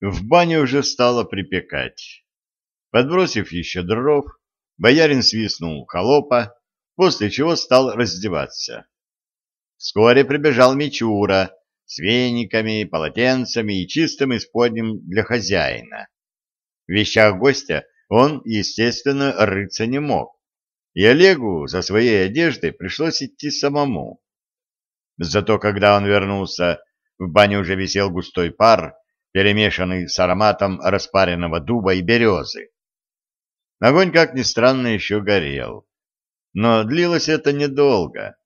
В бане уже стало припекать. Подбросив еще дров, боярин свистнул холопа, после чего стал раздеваться. Вскоре прибежал Мичура с вениками, полотенцами и чистым исподним для хозяина. В вещах гостя он, естественно, рыться не мог, и Олегу за своей одеждой пришлось идти самому. Зато когда он вернулся, в бане уже висел густой пар, перемешанный с ароматом распаренного дуба и березы. Огонь, как ни странно, еще горел. Но длилось это недолго.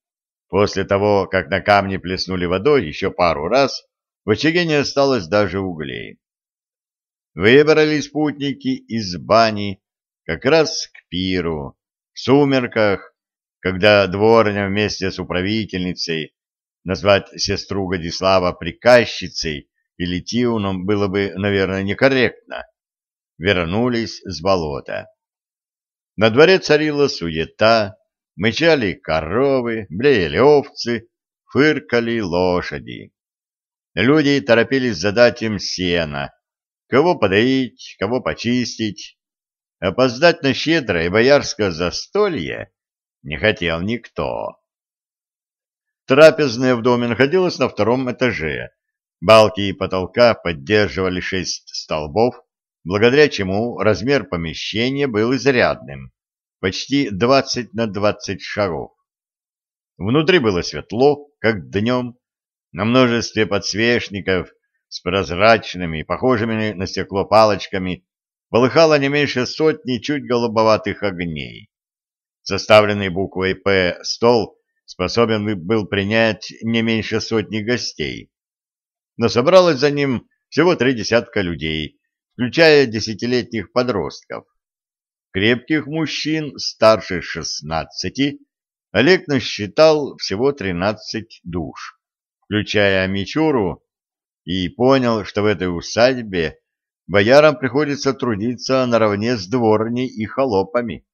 После того, как на камне плеснули водой еще пару раз, в очаге не осталось даже углей. Выбрались спутники из бани как раз к пиру, в сумерках, когда дворня вместе с управительницей, назвать сестру Годислава приказчицей, или Тиуном было бы, наверное, некорректно, вернулись с болота. На дворе царила суета, мычали коровы, блеяли овцы, фыркали лошади. Люди торопились задать им сена, кого подоить, кого почистить. Опоздать на щедрое боярское застолье не хотел никто. Трапезная в доме находилась на втором этаже, Балки и потолка поддерживали шесть столбов, благодаря чему размер помещения был изрядным, почти 20 на 20 шагов. Внутри было светло, как днем, на множестве подсвечников с прозрачными, похожими на стекло палочками, полыхало не меньше сотни чуть голубоватых огней. Составленный буквой «П» стол способен был принять не меньше сотни гостей но собралось за ним всего три десятка людей, включая десятилетних подростков. Крепких мужчин старше шестнадцати Олег насчитал всего тринадцать душ, включая Мичуру, и понял, что в этой усадьбе боярам приходится трудиться наравне с дворней и холопами.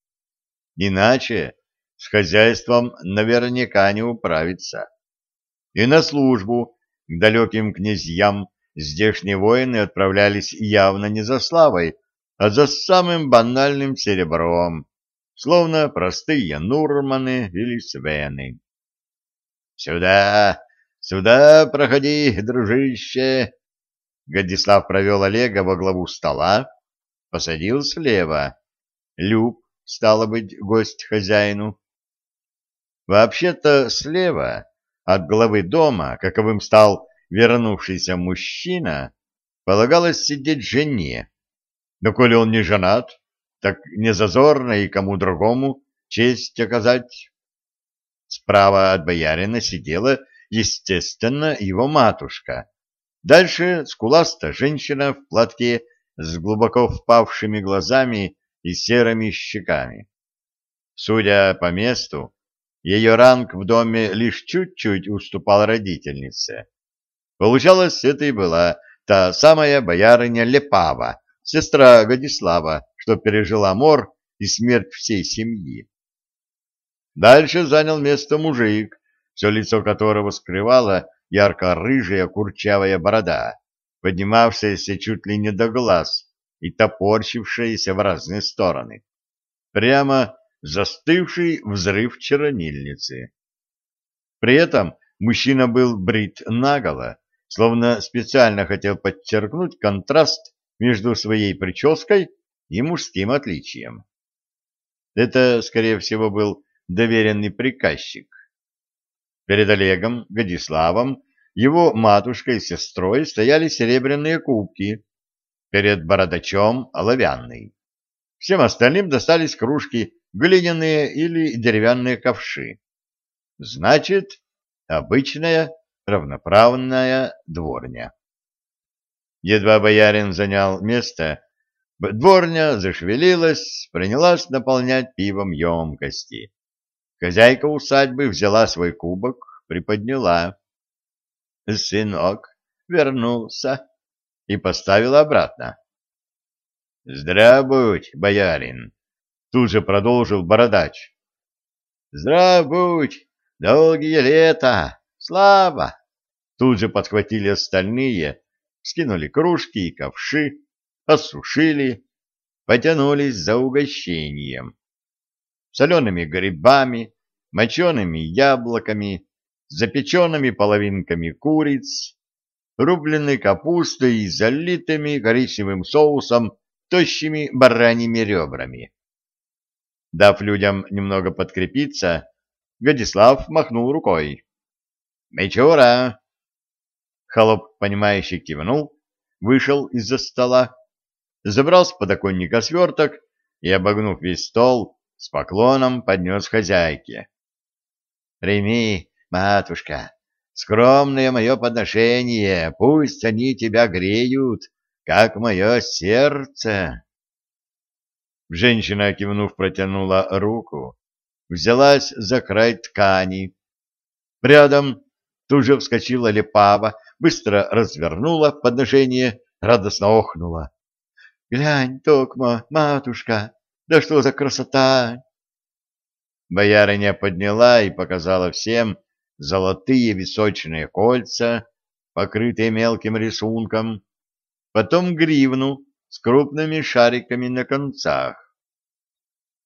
Иначе с хозяйством наверняка не управиться. И на службу к далеким князьям здешние воины отправлялись явно не за славой, а за самым банальным серебром, словно простые нурманы или свены. «Сюда, сюда проходи, дружище!» Годислав провел Олега во главу стола, посадил слева. Люб, стало быть, гость хозяину. Вообще-то слева от главы дома, каковым стал вернувшийся мужчина, полагалось сидеть жене. Но коли он не женат, так не зазорно и кому другому честь оказать. Справа от боярина сидела, естественно, его матушка. Дальше скуласта женщина в платке с глубоко впавшими глазами и серыми щеками. Судя по месту, ее ранг в доме лишь чуть-чуть уступал родительнице. Получалось, это и была та самая боярыня Лепава, сестра Годислава, что пережила мор и смерть всей семьи. Дальше занял место мужик, все лицо которого скрывала ярко-рыжая курчавая борода, поднимавшаяся чуть ли не до глаз и топорщившаяся в разные стороны. Прямо застывший взрыв чернильницы. При этом мужчина был брит наголо, словно специально хотел подчеркнуть контраст между своей прической и мужским отличием. Это, скорее всего, был доверенный приказчик. Перед Олегом, Годиславом, его матушкой и сестрой стояли серебряные кубки, перед бородачом — оловянный. Всем остальным достались кружки глиняные или деревянные ковши. Значит, обычная равноправная дворня. Едва боярин занял место, дворня зашевелилась, принялась наполнять пивом емкости. Хозяйка усадьбы взяла свой кубок, приподняла. Сынок вернулся и поставила обратно. — Здравствуй, боярин! Тут же продолжил бородач. Здрав будь, долгие лета, слава! Тут же подхватили остальные, скинули кружки и ковши, осушили, потянулись за угощением. Солеными грибами, мочеными яблоками, запеченными половинками куриц, рубленной капустой и залитыми коричневым соусом тощими бараньими ребрами. Дав людям немного подкрепиться, Годислав махнул рукой. «Мечура!» Холоп, понимающий, кивнул, вышел из-за стола, забрал с подоконника сверток и, обогнув весь стол, с поклоном поднес хозяйке. «Прими, матушка, скромное мое подношение, пусть они тебя греют, как мое сердце!» Женщина, кивнув, протянула руку, взялась за край ткани. Рядом тут же вскочила лепава, быстро развернула подношение, радостно охнула. — Глянь, Токма, матушка, да что за красота! Боярыня подняла и показала всем золотые височные кольца, покрытые мелким рисунком, потом гривну с крупными шариками на концах.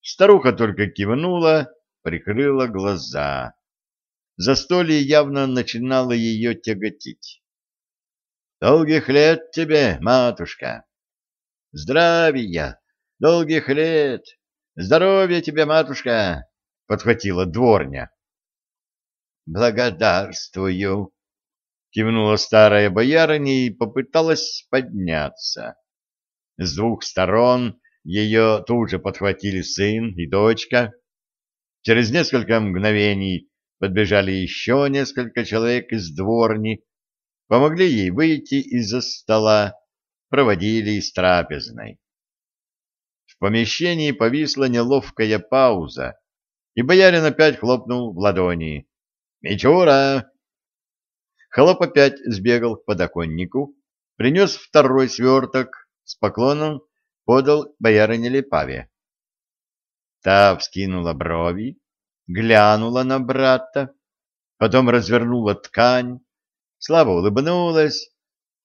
Старуха только кивнула, прикрыла глаза. Застолье явно начинало ее тяготить. «Долгих лет тебе, матушка!» «Здравия! Долгих лет! Здоровья тебе, матушка!» — подхватила дворня. «Благодарствую!» — кивнула старая боярыня и попыталась подняться. С двух сторон ее тут же подхватили сын и дочка. Через несколько мгновений подбежали еще несколько человек из дворни, помогли ей выйти из-за стола, проводили из трапезной. В помещении повисла неловкая пауза, и боярин опять хлопнул в ладони. «Мичура!» Холоп опять сбегал к подоконнику, принес второй сверток с поклоном подал боярыне Лепаве. Та вскинула брови, глянула на брата, потом развернула ткань, слабо улыбнулась,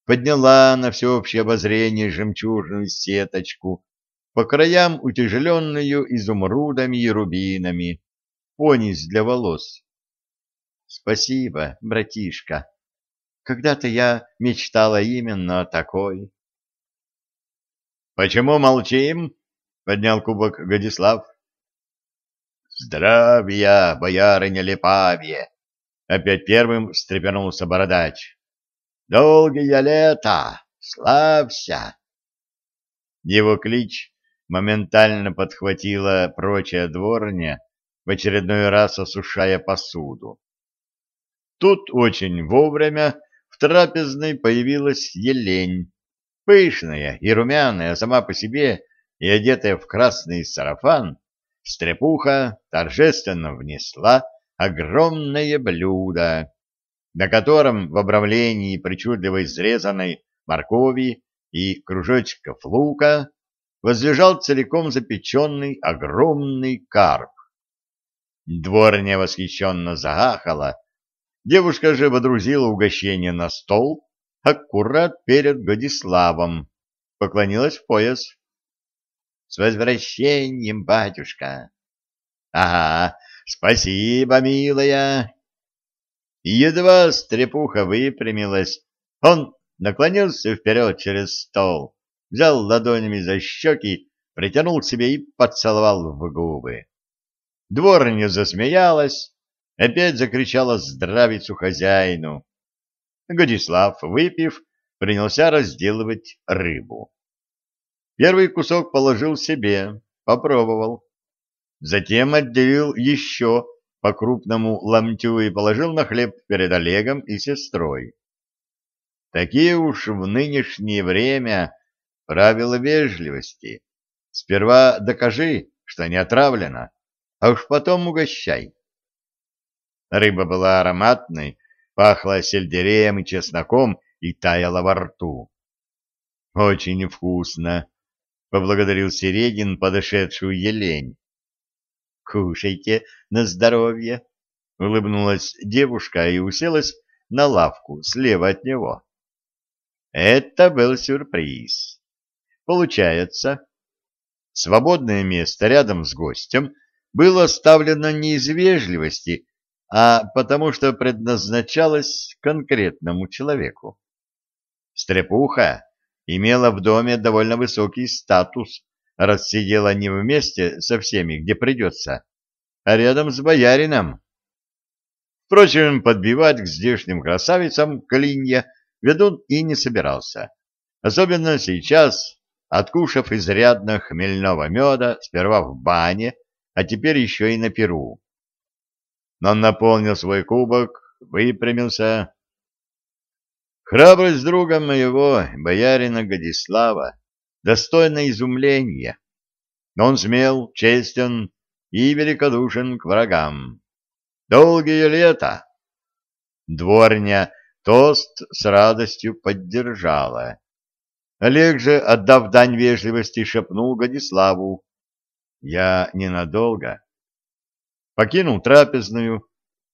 подняла на всеобщее обозрение жемчужную сеточку, по краям утяжеленную изумрудами и рубинами, пониз для волос. — Спасибо, братишка. Когда-то я мечтала именно о такой. Почему молчим? Поднял кубок Годислав. Здравия, боярыня Лепавье! Опять первым встрепенулся бородач. Долгие лета! Славься! Его клич моментально подхватила прочая дворня, в очередной раз осушая посуду. Тут очень вовремя в трапезной появилась елень, Пышная и румяная сама по себе и одетая в красный сарафан, стрепуха торжественно внесла огромное блюдо, на котором в обрамлении причудливо изрезанной моркови и кружочков лука возлежал целиком запеченный огромный карп. Дворня восхищенно заахала, девушка же водрузила угощение на стол аккурат перед Годиславом, поклонилась в пояс. — С возвращением, батюшка! — Ага, спасибо, милая! едва стрепуха выпрямилась, он наклонился вперед через стол, взял ладонями за щеки, притянул к себе и поцеловал в губы. Дворня засмеялась, опять закричала здравицу хозяину. Годислав, выпив, принялся разделывать рыбу. Первый кусок положил себе, попробовал. Затем отделил еще по крупному ломтю и положил на хлеб перед Олегом и сестрой. Такие уж в нынешнее время правила вежливости. Сперва докажи, что не отравлена, а уж потом угощай. Рыба была ароматной, пахло сельдереем и чесноком и таяло во рту. — Очень вкусно, — поблагодарил Середин подошедшую елень. — Кушайте на здоровье, — улыбнулась девушка и уселась на лавку слева от него. — Это был сюрприз. Получается, свободное место рядом с гостем было оставлено не из вежливости, а потому что предназначалось конкретному человеку. Стрепуха имела в доме довольно высокий статус, раз сидела не вместе со всеми, где придется, а рядом с боярином. Впрочем, подбивать к здешним красавицам клинья ведун и не собирался. Особенно сейчас, откушав изрядно хмельного меда, сперва в бане, а теперь еще и на перу. Он наполнил свой кубок, выпрямился. Храбрость друга моего, боярина Годислава, достойна изумления. Но он смел, честен и великодушен к врагам. Долгие лета. Дворня тост с радостью поддержала. Олег же, отдав дань вежливости, шепнул Годиславу. «Я ненадолго». Покинул трапезную,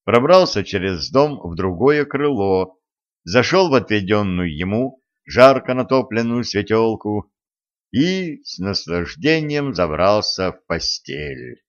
пробрался через дом в другое крыло, зашел в отведенную ему жарко натопленную светелку и с наслаждением забрался в постель.